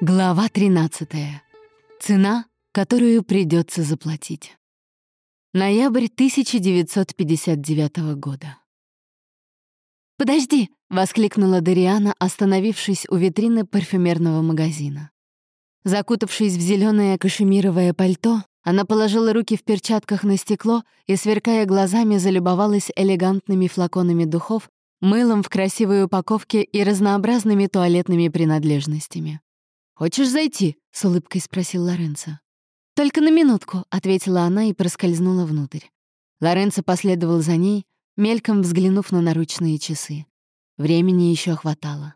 Глава 13. Цена, которую придется заплатить. Ноябрь 1959 года. «Подожди!» — воскликнула Дариана, остановившись у витрины парфюмерного магазина. Закутавшись в зеленое кашемировое пальто, она положила руки в перчатках на стекло и, сверкая глазами, залюбовалась элегантными флаконами духов, мылом в красивой упаковке и разнообразными туалетными принадлежностями. «Хочешь зайти?» — с улыбкой спросил Лоренцо. «Только на минутку», — ответила она и проскользнула внутрь. Лоренцо последовал за ней, мельком взглянув на наручные часы. Времени еще хватало.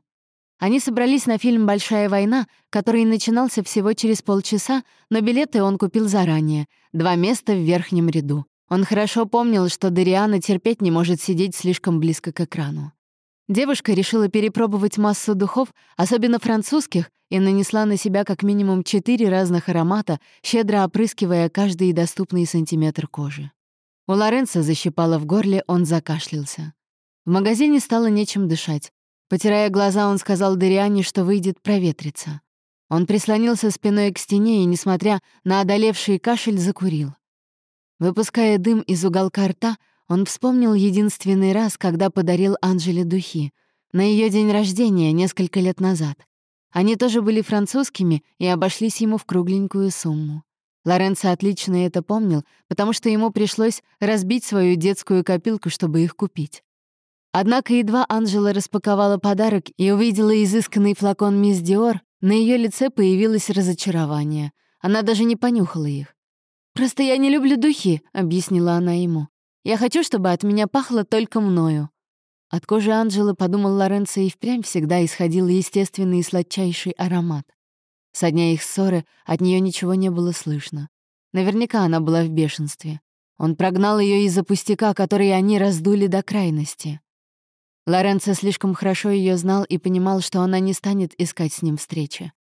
Они собрались на фильм «Большая война», который начинался всего через полчаса, но билеты он купил заранее, два места в верхнем ряду. Он хорошо помнил, что Дариана терпеть не может сидеть слишком близко к экрану. Девушка решила перепробовать массу духов, особенно французских, и нанесла на себя как минимум четыре разных аромата, щедро опрыскивая каждый доступный сантиметр кожи. У Лоренца защипало в горле, он закашлялся. В магазине стало нечем дышать. Потирая глаза, он сказал Дариане, что выйдет проветриться. Он прислонился спиной к стене и, несмотря на одолевший кашель, закурил. Выпуская дым из уголка рта, он вспомнил единственный раз, когда подарил Анжеле духи, на ее день рождения несколько лет назад. Они тоже были французскими и обошлись ему в кругленькую сумму. Лоренцо отлично это помнил, потому что ему пришлось разбить свою детскую копилку, чтобы их купить. Однако едва Анжела распаковала подарок и увидела изысканный флакон мисс Диор, на ее лице появилось разочарование. Она даже не понюхала их. «Просто я не люблю духи», — объяснила она ему. Я хочу, чтобы от меня пахло только мною». От кожи Анжелы, подумал Лоренцо, и впрямь всегда исходил естественный и сладчайший аромат. Со дня их ссоры от нее ничего не было слышно. Наверняка она была в бешенстве. Он прогнал ее из-за пустяка, который они раздули до крайности. Лоренцо слишком хорошо ее знал и понимал, что она не станет искать с ним встречи.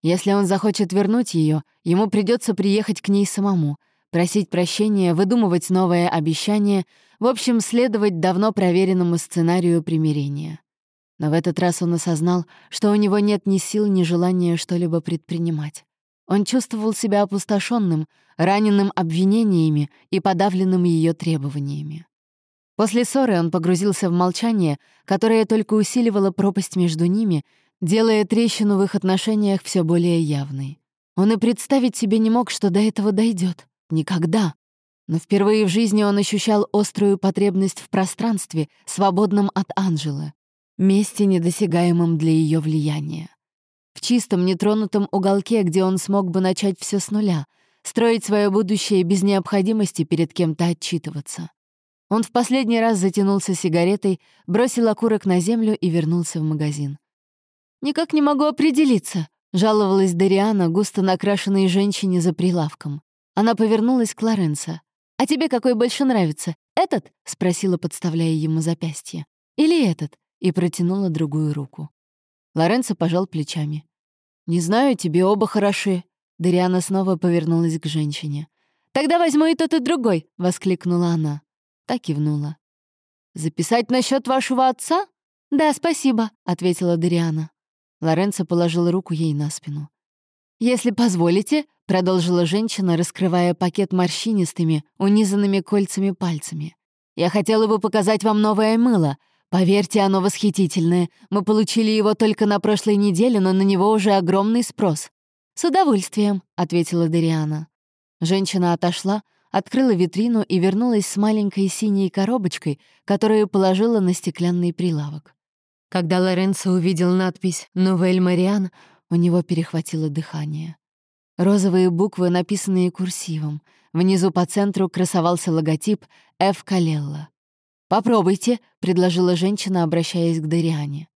Если он захочет вернуть ее, ему придется приехать к ней самому, просить прощения, выдумывать новое обещание, в общем, следовать давно проверенному сценарию примирения. Но в этот раз он осознал, что у него нет ни сил, ни желания что-либо предпринимать. Он чувствовал себя опустошенным, раненым обвинениями и подавленным ее требованиями. После ссоры он погрузился в молчание, которое только усиливало пропасть между ними, делая трещину в их отношениях все более явной. Он и представить себе не мог, что до этого дойдет. Никогда. Но впервые в жизни он ощущал острую потребность в пространстве, свободном от Анжелы, месте, недосягаемом для ее влияния. В чистом, нетронутом уголке, где он смог бы начать все с нуля, строить свое будущее без необходимости перед кем-то отчитываться. Он в последний раз затянулся сигаретой, бросил окурок на землю и вернулся в магазин. «Никак не могу определиться», — жаловалась Дариана, густо накрашенной женщине за прилавком. Она повернулась к Лоренцо. «А тебе какой больше нравится? Этот?» — спросила, подставляя ему запястье. «Или этот?» — и протянула другую руку. Лоренцо пожал плечами. «Не знаю, тебе оба хороши». Дариана снова повернулась к женщине. «Тогда возьму и тот, и другой!» — воскликнула она. Так кивнула. «Записать насчет вашего отца?» «Да, спасибо», — ответила Дариана. Лоренцо положил руку ей на спину. «Если позволите», — продолжила женщина, раскрывая пакет морщинистыми, унизанными кольцами пальцами. «Я хотела бы показать вам новое мыло. Поверьте, оно восхитительное. Мы получили его только на прошлой неделе, но на него уже огромный спрос». «С удовольствием», — ответила Дариана. Женщина отошла, открыла витрину и вернулась с маленькой синей коробочкой, которую положила на стеклянный прилавок. Когда Лоренцо увидел надпись «Новель Мариан», у него перехватило дыхание. Розовые буквы, написанные курсивом. Внизу по центру красовался логотип «Ф. Калелла». «Попробуйте», — предложила женщина, обращаясь к Дариане.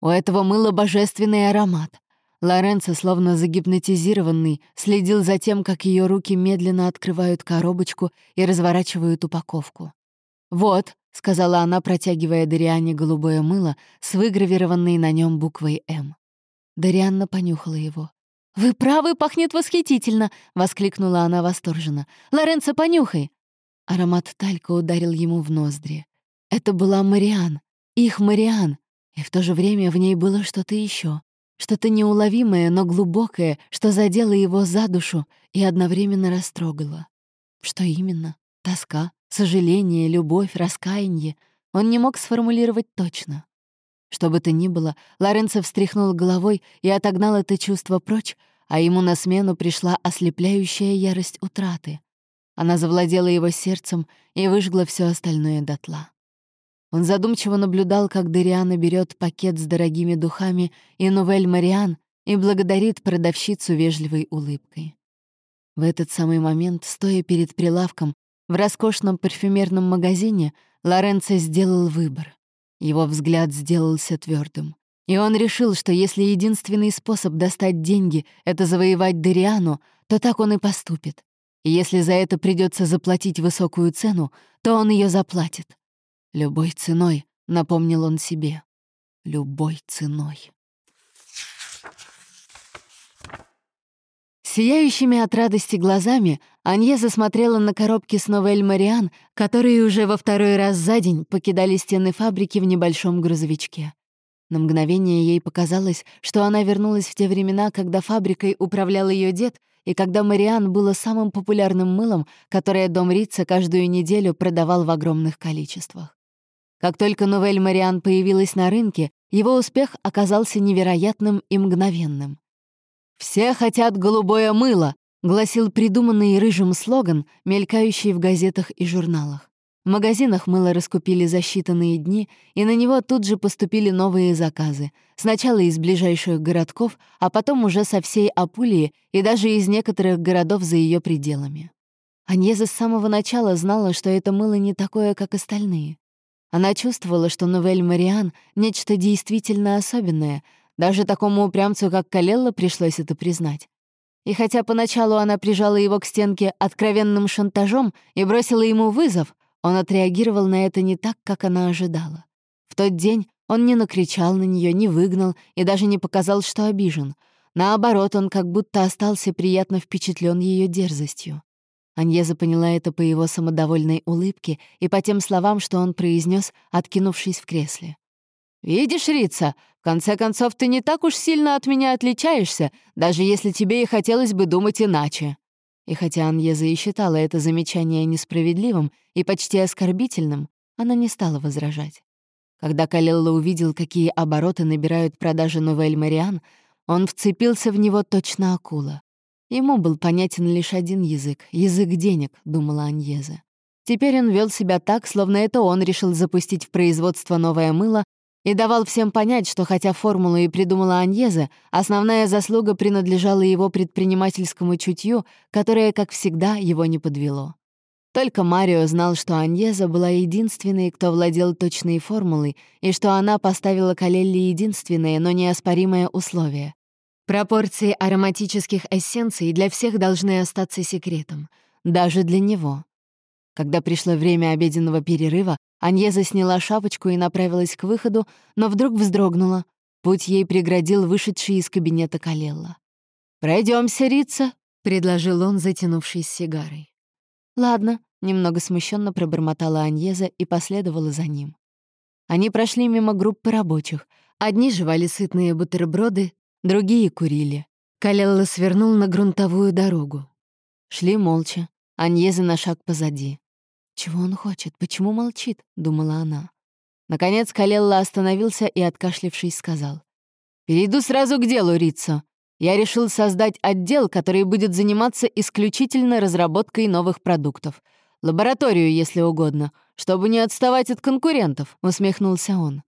«У этого мыла божественный аромат». Лоренцо, словно загипнотизированный, следил за тем, как ее руки медленно открывают коробочку и разворачивают упаковку. «Вот», — сказала она, протягивая Дариане голубое мыло с выгравированной на нем буквой «М». Дарианна понюхала его. «Вы правы, пахнет восхитительно!» — воскликнула она восторженно. «Лоренцо, понюхай!» Аромат талька ударил ему в ноздри. Это была Мариан, их Мариан, и в то же время в ней было что-то еще, что-то неуловимое, но глубокое, что задело его за душу и одновременно растрогало. Что именно? Тоска, сожаление, любовь, раскаяние. Он не мог сформулировать точно. Что бы то ни было, Лоренцо встряхнул головой и отогнал это чувство прочь, а ему на смену пришла ослепляющая ярость утраты. Она завладела его сердцем и выжгла все остальное дотла. Он задумчиво наблюдал, как Дериана берет пакет с дорогими духами и Нувель Мариан и благодарит продавщицу вежливой улыбкой. В этот самый момент, стоя перед прилавком, в роскошном парфюмерном магазине, Лоренцо сделал выбор. Его взгляд сделался твердым. И он решил, что если единственный способ достать деньги — это завоевать Дериану, то так он и поступит. И если за это придется заплатить высокую цену, то он ее заплатит. «Любой ценой», — напомнил он себе. «Любой ценой». Сияющими от радости глазами Анье засмотрела на коробки с Новель Мариан, которые уже во второй раз за день покидали стены фабрики в небольшом грузовичке. На мгновение ей показалось, что она вернулась в те времена, когда фабрикой управлял ее дед, и когда Мариан было самым популярным мылом, которое дом Рица каждую неделю продавал в огромных количествах. Как только Новель Мариан появилась на рынке, его успех оказался невероятным и мгновенным. «Все хотят голубое мыло», — гласил придуманный рыжим слоган, мелькающий в газетах и журналах. В магазинах мыло раскупили за считанные дни, и на него тут же поступили новые заказы. Сначала из ближайших городков, а потом уже со всей Апулии и даже из некоторых городов за ее пределами. Аньеза с самого начала знала, что это мыло не такое, как остальные. Она чувствовала, что Новель Мариан — нечто действительно особенное. Даже такому упрямцу, как Калелла, пришлось это признать. И хотя поначалу она прижала его к стенке откровенным шантажом и бросила ему вызов, он отреагировал на это не так, как она ожидала. В тот день он не накричал на нее, не выгнал и даже не показал, что обижен. Наоборот, он как будто остался приятно впечатлен ее дерзостью. Аньеза поняла это по его самодовольной улыбке и по тем словам, что он произнес, откинувшись в кресле. «Видишь, Рица, в конце концов, ты не так уж сильно от меня отличаешься, даже если тебе и хотелось бы думать иначе». И хотя Аньеза и считала это замечание несправедливым и почти оскорбительным, она не стала возражать. Когда Калелла увидел, какие обороты набирают продажи Новель Мариан, он вцепился в него точно акула. Ему был понятен лишь один язык — язык денег, думала Аньеза. Теперь он вел себя так, словно это он решил запустить в производство новое мыло и давал всем понять, что хотя формулу и придумала Аньеза, основная заслуга принадлежала его предпринимательскому чутью, которое, как всегда, его не подвело. Только Марио знал, что Аньеза была единственной, кто владел точной формулой, и что она поставила Калелли единственное, но неоспоримое условие Пропорции ароматических эссенций для всех должны остаться секретом, даже для него. Когда пришло время обеденного перерыва, Аньеза сняла шапочку и направилась к выходу, но вдруг вздрогнула. Путь ей преградил вышедший из кабинета Калелла. Пройдемся, Рица», — предложил он, затянувшись сигарой. «Ладно», — немного смущенно пробормотала Аньеза и последовала за ним. Они прошли мимо группы рабочих. Одни жевали сытные бутерброды, Другие курили. Калелла свернул на грунтовую дорогу. Шли молча, Аньеза на шаг позади. «Чего он хочет? Почему молчит?» — думала она. Наконец Калелла остановился и, откашлившись, сказал. «Перейду сразу к делу, Рицо. Я решил создать отдел, который будет заниматься исключительно разработкой новых продуктов. Лабораторию, если угодно, чтобы не отставать от конкурентов», — усмехнулся он.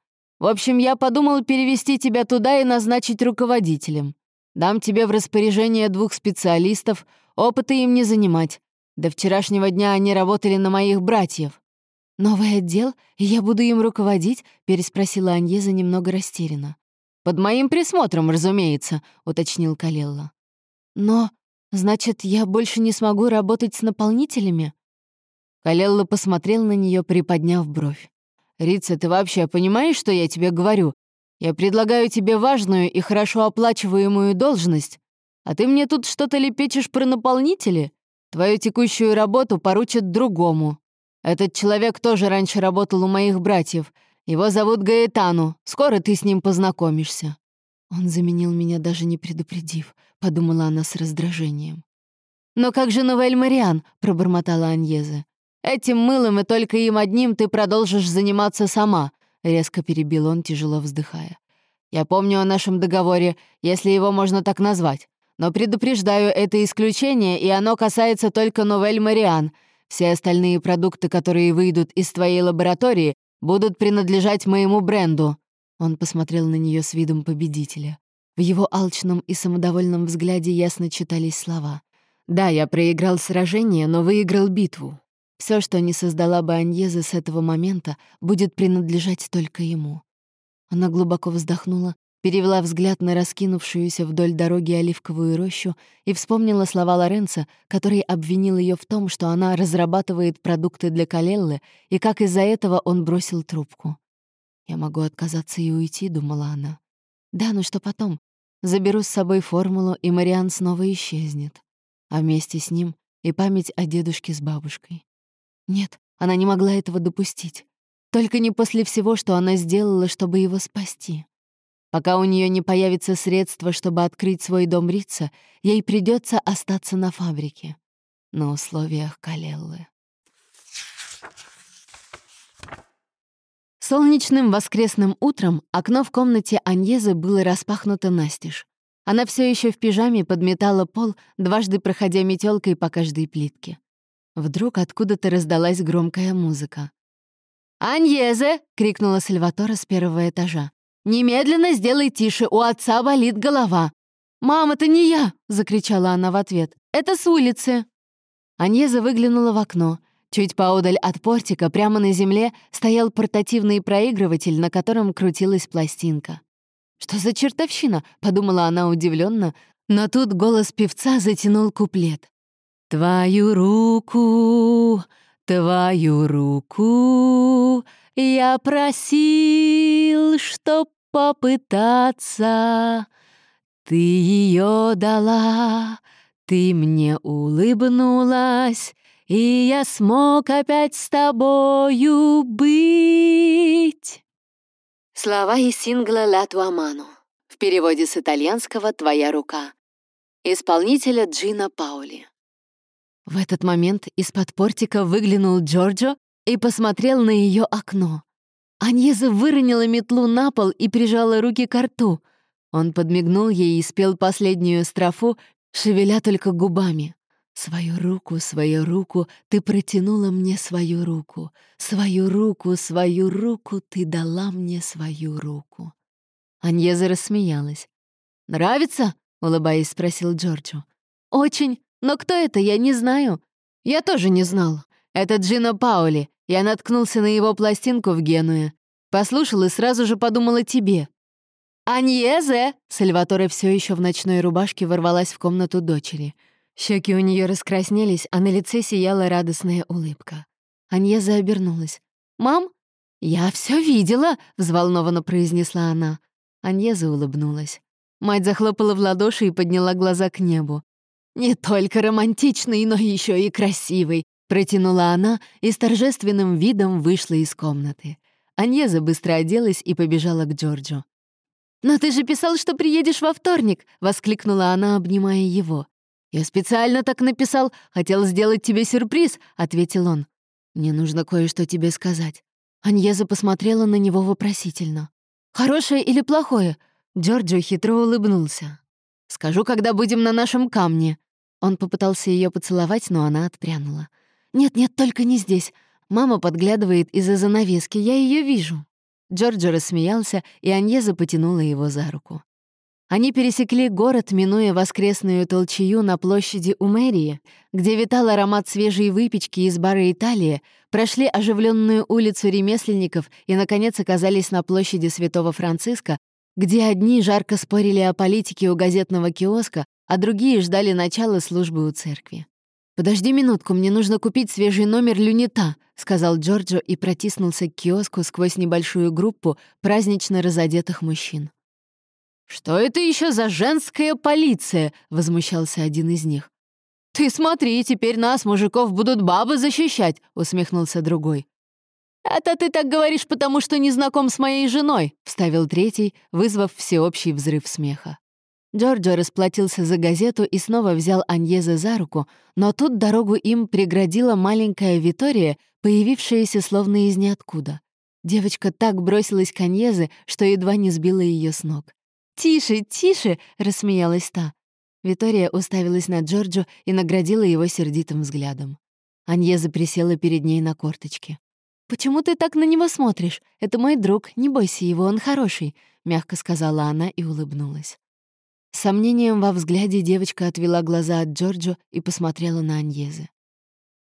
В общем, я подумал перевести тебя туда и назначить руководителем. Дам тебе в распоряжение двух специалистов, опыта им не занимать. До вчерашнего дня они работали на моих братьев». «Новый отдел? Я буду им руководить?» — переспросила Аньеза немного растерянно. «Под моим присмотром, разумеется», — уточнил Калелла. «Но, значит, я больше не смогу работать с наполнителями?» Калелла посмотрел на нее, приподняв бровь. «Рица, ты вообще понимаешь, что я тебе говорю? Я предлагаю тебе важную и хорошо оплачиваемую должность, а ты мне тут что-то лепечешь про наполнители? Твою текущую работу поручат другому. Этот человек тоже раньше работал у моих братьев. Его зовут Гаэтану. Скоро ты с ним познакомишься». Он заменил меня, даже не предупредив, подумала она с раздражением. «Но как же Новель Мариан?» — пробормотала Аньезе. «Этим мылом и только им одним ты продолжишь заниматься сама», — резко перебил он, тяжело вздыхая. «Я помню о нашем договоре, если его можно так назвать. Но предупреждаю, это исключение, и оно касается только Новель Мариан. Все остальные продукты, которые выйдут из твоей лаборатории, будут принадлежать моему бренду». Он посмотрел на нее с видом победителя. В его алчном и самодовольном взгляде ясно читались слова. «Да, я проиграл сражение, но выиграл битву. Все, что не создала бы Аньеза с этого момента, будет принадлежать только ему». Она глубоко вздохнула, перевела взгляд на раскинувшуюся вдоль дороги оливковую рощу и вспомнила слова Лоренца, который обвинил ее в том, что она разрабатывает продукты для Калеллы, и как из-за этого он бросил трубку. «Я могу отказаться и уйти», — думала она. «Да, но что потом? Заберу с собой формулу, и Мариан снова исчезнет. А вместе с ним и память о дедушке с бабушкой. Нет, она не могла этого допустить. Только не после всего, что она сделала, чтобы его спасти. Пока у нее не появится средства, чтобы открыть свой дом Рица, ей придется остаться на фабрике. На условиях Калеллы. Солнечным воскресным утром окно в комнате Аньезы было распахнуто настежь. Она все еще в пижаме подметала пол, дважды проходя метелкой по каждой плитке. Вдруг откуда-то раздалась громкая музыка. «Аньезе!» — крикнула Сальватора с первого этажа. «Немедленно сделай тише, у отца болит голова». «Мам, это не я!» — закричала она в ответ. «Это с улицы!» Аньеза выглянула в окно. Чуть поодаль от портика, прямо на земле, стоял портативный проигрыватель, на котором крутилась пластинка. «Что за чертовщина?» — подумала она удивленно, но тут голос певца затянул куплет. «Твою руку, твою руку я просил, чтоб попытаться. Ты ее дала, ты мне улыбнулась, и я смог опять с тобою быть. Слова из сингла «Ла Туаману». В переводе с итальянского «Твоя рука». Исполнителя Джина Паули. В этот момент из-под портика выглянул Джорджо и посмотрел на ее окно. Аньеза выронила метлу на пол и прижала руки к рту. Он подмигнул ей и спел последнюю строфу, шевеля только губами. «Свою руку, свою руку, ты протянула мне свою руку. Свою руку, свою руку, ты дала мне свою руку». Аньеза рассмеялась. «Нравится?» — улыбаясь, спросил Джорджо. «Очень. Но кто это, я не знаю». «Я тоже не знал. Это Джино Паули. Я наткнулся на его пластинку в Генуе. Послушал и сразу же подумал о тебе». «Аньезе!» — Сальваторе все еще в ночной рубашке ворвалась в комнату дочери. Щеки у нее раскраснелись, а на лице сияла радостная улыбка. Аньеза обернулась. «Мам, я все видела!» — взволнованно произнесла она. Аньеза улыбнулась. Мать захлопала в ладоши и подняла глаза к небу. «Не только романтичный, но еще и красивый», — протянула она и с торжественным видом вышла из комнаты. Аньеза быстро оделась и побежала к Джорджу. «Но ты же писал, что приедешь во вторник!» — воскликнула она, обнимая его. «Я специально так написал, хотел сделать тебе сюрприз», — ответил он. «Мне нужно кое-что тебе сказать». Аньеза посмотрела на него вопросительно. «Хорошее или плохое?» Джорджо хитро улыбнулся. «Скажу, когда будем на нашем камне». Он попытался ее поцеловать, но она отпрянула. «Нет-нет, только не здесь. Мама подглядывает из-за занавески, я ее вижу». Джорджо рассмеялся, и Аньеза потянула его за руку. Они пересекли город, минуя воскресную толчью на площади у мэрии, где витал аромат свежей выпечки из бара «Италия», прошли оживленную улицу ремесленников и, наконец, оказались на площади Святого Франциска, где одни жарко спорили о политике у газетного киоска, а другие ждали начала службы у церкви. «Подожди минутку, мне нужно купить свежий номер «Люнита», — сказал Джорджо и протиснулся к киоску сквозь небольшую группу празднично разодетых мужчин. «Что это еще за женская полиция?» — возмущался один из них. «Ты смотри, теперь нас, мужиков, будут бабы защищать», — усмехнулся другой. «Это ты так говоришь, потому что не знаком с моей женой», — вставил третий, вызвав всеобщий взрыв смеха. Джорджо расплатился за газету и снова взял Аньезе за руку, но тут дорогу им преградила маленькая Витория, появившаяся словно из ниоткуда. Девочка так бросилась к Аньезе, что едва не сбила ее с ног. «Тише, тише!» — рассмеялась та. Витория уставилась на Джорджо и наградила его сердитым взглядом. Аньеза присела перед ней на корточки. «Почему ты так на него смотришь? Это мой друг, не бойся его, он хороший», — мягко сказала она и улыбнулась. Сомнением во взгляде девочка отвела глаза от Джорджо и посмотрела на Аньезы.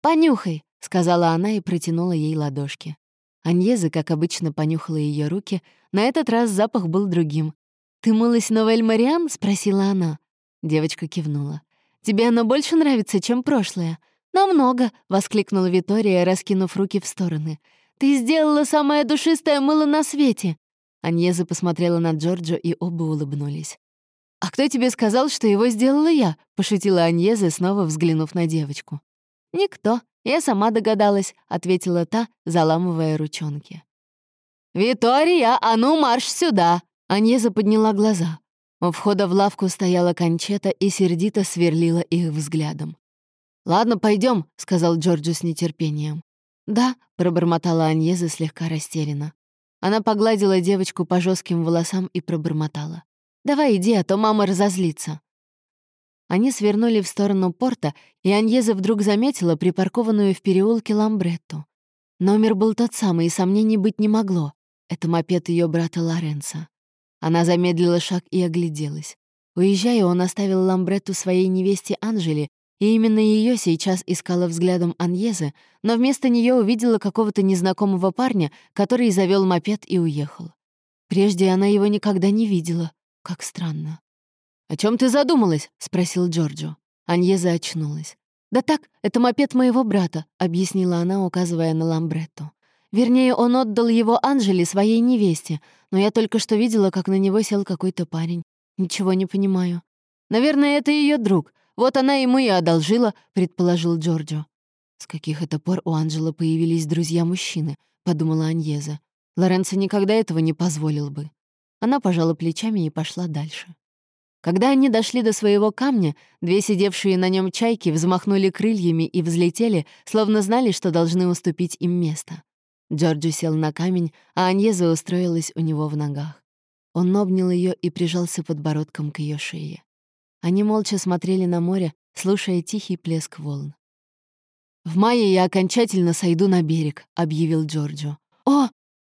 «Понюхай», — сказала она и протянула ей ладошки. Аньеза, как обычно, понюхала ее руки. На этот раз запах был другим. «Ты мылась Новель Мариан?» — спросила она. Девочка кивнула. «Тебе оно больше нравится, чем прошлое?» «Намного!» — воскликнула Витория, раскинув руки в стороны. «Ты сделала самое душистое мыло на свете!» Аньеза посмотрела на Джорджо, и оба улыбнулись. «А кто тебе сказал, что его сделала я?» — пошутила Аньеза, снова взглянув на девочку. «Никто. Я сама догадалась», — ответила та, заламывая ручонки. «Витория, а ну марш сюда!» Аньеза подняла глаза. У входа в лавку стояла кончета и сердито сверлила их взглядом. «Ладно, пойдем, сказал Джорджу с нетерпением. «Да», — пробормотала Аньеза слегка растерянно. Она погладила девочку по жестким волосам и пробормотала. «Давай иди, а то мама разозлится». Они свернули в сторону порта, и Аньеза вдруг заметила припаркованную в переулке Ламбретту. Номер был тот самый, и сомнений быть не могло. Это мопед ее брата Лоренца. Она замедлила шаг и огляделась. Уезжая, он оставил Ламбретту своей невесте Анжели, и именно ее сейчас искала взглядом Аньеза, но вместо нее увидела какого-то незнакомого парня, который завел мопед и уехал. Прежде она его никогда не видела. Как странно. «О чем ты задумалась?» — спросил Джорджо. Аньеза очнулась. «Да так, это мопед моего брата», — объяснила она, указывая на Ламбретту. «Вернее, он отдал его Анжели, своей невесте, но я только что видела, как на него сел какой-то парень. Ничего не понимаю. Наверное, это ее друг. Вот она ему и одолжила», — предположил Джорджо. «С каких это пор у Анжела появились друзья-мужчины?» — подумала Аньеза. Лоренцо никогда этого не позволил бы. Она пожала плечами и пошла дальше. Когда они дошли до своего камня, две сидевшие на нем чайки взмахнули крыльями и взлетели, словно знали, что должны уступить им место. Джорджи сел на камень, а Аньеза устроилась у него в ногах. Он обнял ее и прижался подбородком к ее шее. Они молча смотрели на море, слушая тихий плеск волн. «В мае я окончательно сойду на берег», — объявил Джорджо. «О,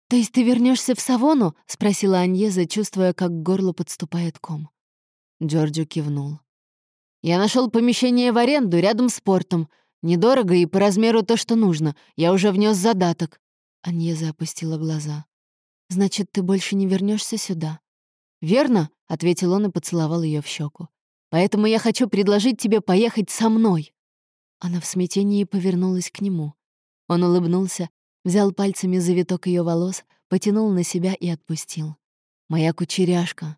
то есть ты вернешься в Савону?» — спросила Аньеза, чувствуя, как к горлу подступает ком. Джорджо кивнул. «Я нашел помещение в аренду рядом с портом. Недорого и по размеру то, что нужно. Я уже внес задаток». Аньеза опустила глаза. «Значит, ты больше не вернешься сюда?» «Верно», — ответил он и поцеловал ее в щеку. Поэтому я хочу предложить тебе поехать со мной». Она в смятении повернулась к нему. Он улыбнулся, взял пальцами завиток ее волос, потянул на себя и отпустил. «Моя кучеряшка».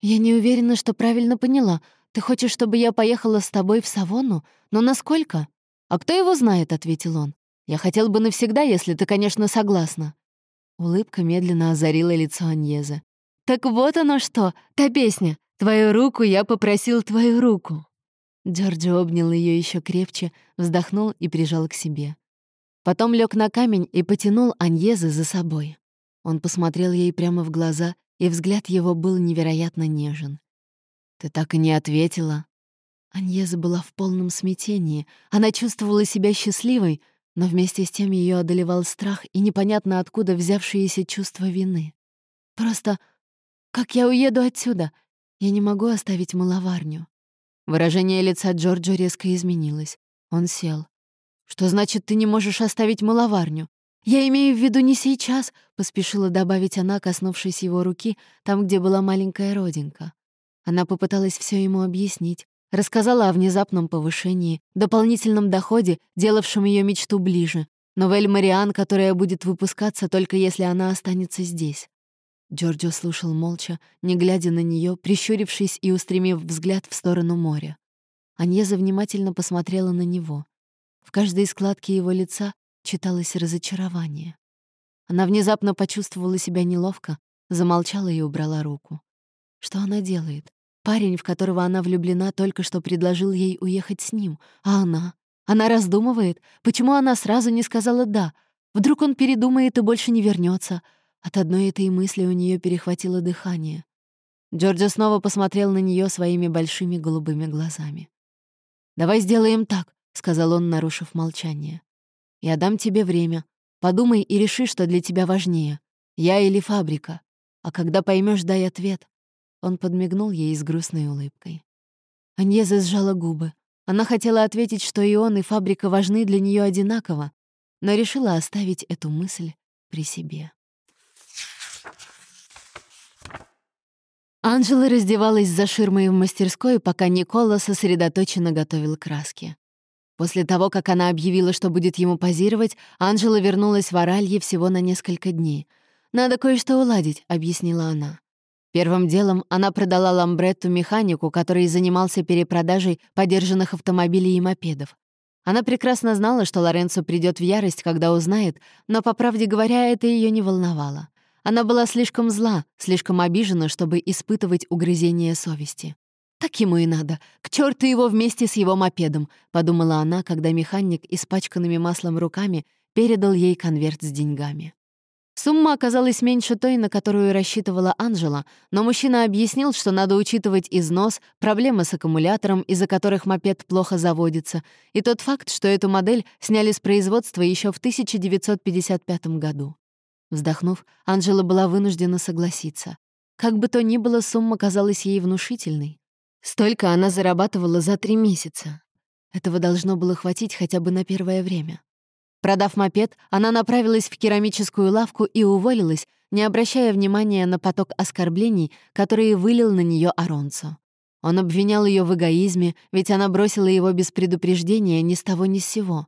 «Я не уверена, что правильно поняла. Ты хочешь, чтобы я поехала с тобой в Савонну? Но насколько?» «А кто его знает?» — ответил он. «Я хотел бы навсегда, если ты, конечно, согласна». Улыбка медленно озарила лицо Аньеза. «Так вот оно что, та песня. Твою руку я попросил твою руку». Джорджо обнял ее еще крепче, вздохнул и прижал к себе. Потом лег на камень и потянул Аньезы за собой. Он посмотрел ей прямо в глаза, и взгляд его был невероятно нежен. «Ты так и не ответила». Аньеза была в полном смятении. Она чувствовала себя счастливой, но вместе с тем ее одолевал страх и непонятно откуда взявшееся чувство вины. «Просто как я уеду отсюда? Я не могу оставить маловарню». Выражение лица Джорджа резко изменилось. Он сел. «Что значит, ты не можешь оставить маловарню?» «Я имею в виду не сейчас», — поспешила добавить она, коснувшись его руки, там, где была маленькая родинка. Она попыталась все ему объяснить, рассказала о внезапном повышении, дополнительном доходе, делавшем ее мечту ближе, новель Мариан, которая будет выпускаться только если она останется здесь. Джорджо слушал молча, не глядя на нее, прищурившись и устремив взгляд в сторону моря. Аньеза внимательно посмотрела на него. В каждой складке его лица читалось разочарование. Она внезапно почувствовала себя неловко, замолчала и убрала руку. Что она делает? Парень, в которого она влюблена, только что предложил ей уехать с ним. А она? Она раздумывает. Почему она сразу не сказала «да»? Вдруг он передумает и больше не вернется. От одной этой мысли у нее перехватило дыхание. Джорджа снова посмотрел на нее своими большими голубыми глазами. «Давай сделаем так», — сказал он, нарушив молчание. «Я дам тебе время. Подумай и реши, что для тебя важнее. Я или фабрика. А когда поймешь, дай ответ». Он подмигнул ей с грустной улыбкой. Аньеза сжала губы. Она хотела ответить, что и он, и фабрика важны для нее одинаково, но решила оставить эту мысль при себе. Анжела раздевалась за ширмой в мастерской, пока Никола сосредоточенно готовил краски. После того, как она объявила, что будет ему позировать, Анжела вернулась в Оралье всего на несколько дней. «Надо кое-что уладить», — объяснила она. Первым делом она продала Ламбретту механику, который занимался перепродажей подержанных автомобилей и мопедов. Она прекрасно знала, что Лоренцо придет в ярость, когда узнает, но, по правде говоря, это ее не волновало. Она была слишком зла, слишком обижена, чтобы испытывать угрызение совести. «Так ему и надо. К черту его вместе с его мопедом», — подумала она, когда механик, испачканными маслом руками, передал ей конверт с деньгами. Сумма оказалась меньше той, на которую рассчитывала Анжела, но мужчина объяснил, что надо учитывать износ, проблемы с аккумулятором, из-за которых мопед плохо заводится, и тот факт, что эту модель сняли с производства еще в 1955 году. Вздохнув, Анжела была вынуждена согласиться. Как бы то ни было, сумма казалась ей внушительной. Столько она зарабатывала за три месяца. Этого должно было хватить хотя бы на первое время. Продав мопед, она направилась в керамическую лавку и уволилась, не обращая внимания на поток оскорблений, которые вылил на нее Аронцо. Он обвинял ее в эгоизме, ведь она бросила его без предупреждения ни с того ни с сего.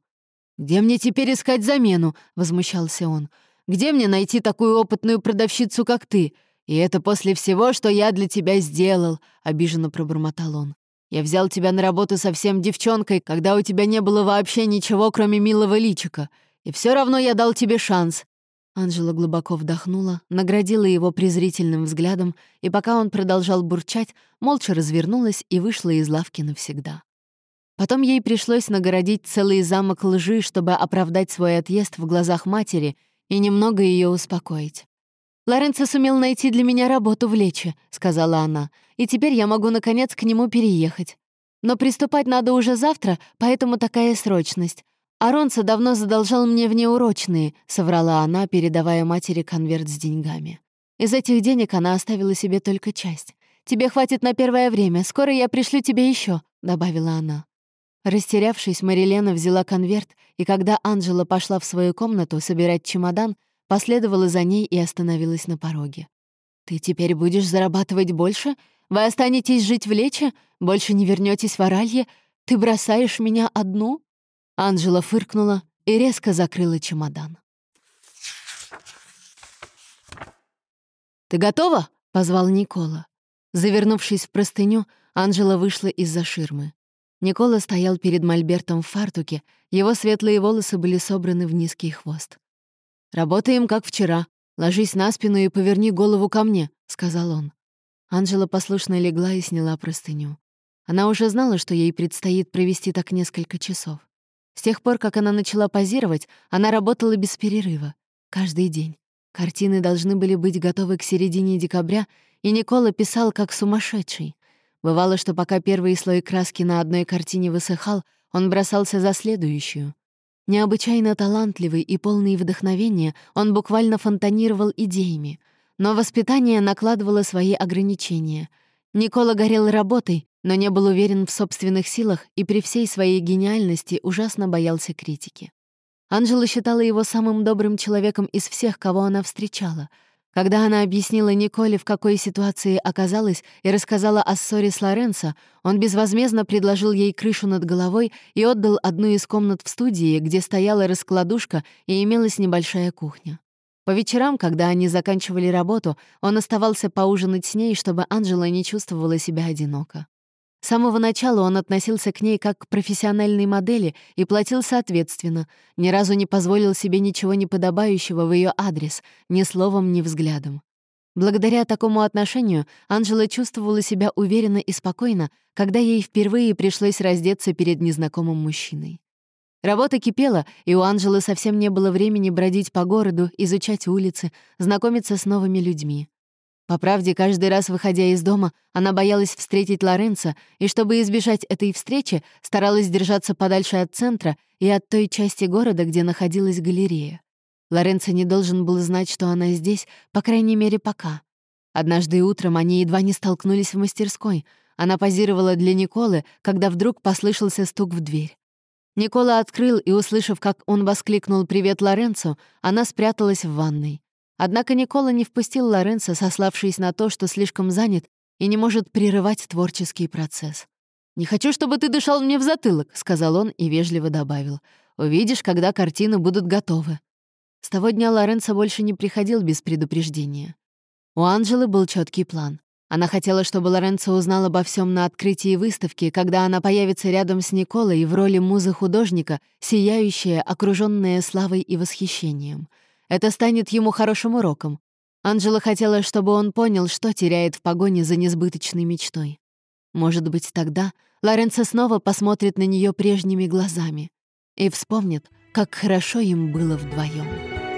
«Где мне теперь искать замену?» — возмущался он. Где мне найти такую опытную продавщицу, как ты? И это после всего, что я для тебя сделал», — обиженно пробормотал он. «Я взял тебя на работу совсем девчонкой, когда у тебя не было вообще ничего, кроме милого личика. И все равно я дал тебе шанс». Анжела глубоко вдохнула, наградила его презрительным взглядом, и пока он продолжал бурчать, молча развернулась и вышла из лавки навсегда. Потом ей пришлось нагородить целый замок лжи, чтобы оправдать свой отъезд в глазах матери — и немного ее успокоить. «Лоренцо сумел найти для меня работу в Лече», — сказала она, «и теперь я могу, наконец, к нему переехать. Но приступать надо уже завтра, поэтому такая срочность. Аронца давно задолжал мне внеурочные», — соврала она, передавая матери конверт с деньгами. Из этих денег она оставила себе только часть. «Тебе хватит на первое время, скоро я пришлю тебе еще, добавила она. Растерявшись, Марилена взяла конверт, и когда Анжела пошла в свою комнату собирать чемодан, последовала за ней и остановилась на пороге. «Ты теперь будешь зарабатывать больше? Вы останетесь жить в Лече? Больше не вернетесь в Оралье? Ты бросаешь меня одну?» Анжела фыркнула и резко закрыла чемодан. «Ты готова?» — позвал Никола. Завернувшись в простыню, Анжела вышла из-за ширмы. Никола стоял перед мольбертом в фартуке, его светлые волосы были собраны в низкий хвост. «Работаем, как вчера. Ложись на спину и поверни голову ко мне», — сказал он. Анжела послушно легла и сняла простыню. Она уже знала, что ей предстоит провести так несколько часов. С тех пор, как она начала позировать, она работала без перерыва. Каждый день. Картины должны были быть готовы к середине декабря, и Никола писал как сумасшедший. Бывало, что пока первый слой краски на одной картине высыхал, он бросался за следующую. Необычайно талантливый и полный вдохновения, он буквально фонтанировал идеями. Но воспитание накладывало свои ограничения. Никола горел работой, но не был уверен в собственных силах и при всей своей гениальности ужасно боялся критики. Анжела считала его самым добрым человеком из всех, кого она встречала — когда она объяснила Николе, в какой ситуации оказалась, и рассказала о ссоре с Лоренцо, он безвозмездно предложил ей крышу над головой и отдал одну из комнат в студии, где стояла раскладушка и имелась небольшая кухня. По вечерам, когда они заканчивали работу, он оставался поужинать с ней, чтобы Анжела не чувствовала себя одиноко. С самого начала он относился к ней как к профессиональной модели и платил соответственно, ни разу не позволил себе ничего неподобающего в ее адрес, ни словом, ни взглядом. Благодаря такому отношению Анжела чувствовала себя уверенно и спокойно, когда ей впервые пришлось раздеться перед незнакомым мужчиной. Работа кипела, и у Анжелы совсем не было времени бродить по городу, изучать улицы, знакомиться с новыми людьми. По правде, каждый раз, выходя из дома, она боялась встретить Лоренца, и чтобы избежать этой встречи, старалась держаться подальше от центра и от той части города, где находилась галерея. Лоренцо не должен был знать, что она здесь, по крайней мере, пока. Однажды утром они едва не столкнулись в мастерской. Она позировала для Николы, когда вдруг послышался стук в дверь. Никола открыл, и, услышав, как он воскликнул «Привет, Лоренцо», она спряталась в ванной. Однако Никола не впустил Лоренцо, сославшись на то, что слишком занят и не может прерывать творческий процесс. «Не хочу, чтобы ты дышал мне в затылок», — сказал он и вежливо добавил. «Увидишь, когда картины будут готовы». С того дня Лоренцо больше не приходил без предупреждения. У Анжелы был четкий план. Она хотела, чтобы Лоренцо узнал обо всем на открытии выставки, когда она появится рядом с Николой в роли музы-художника, сияющая, окруженная славой и восхищением — это станет ему хорошим уроком. Анжела хотела, чтобы он понял, что теряет в погоне за несбыточной мечтой. Может быть, тогда Лоренцо снова посмотрит на нее прежними глазами и вспомнит, как хорошо им было вдвоем.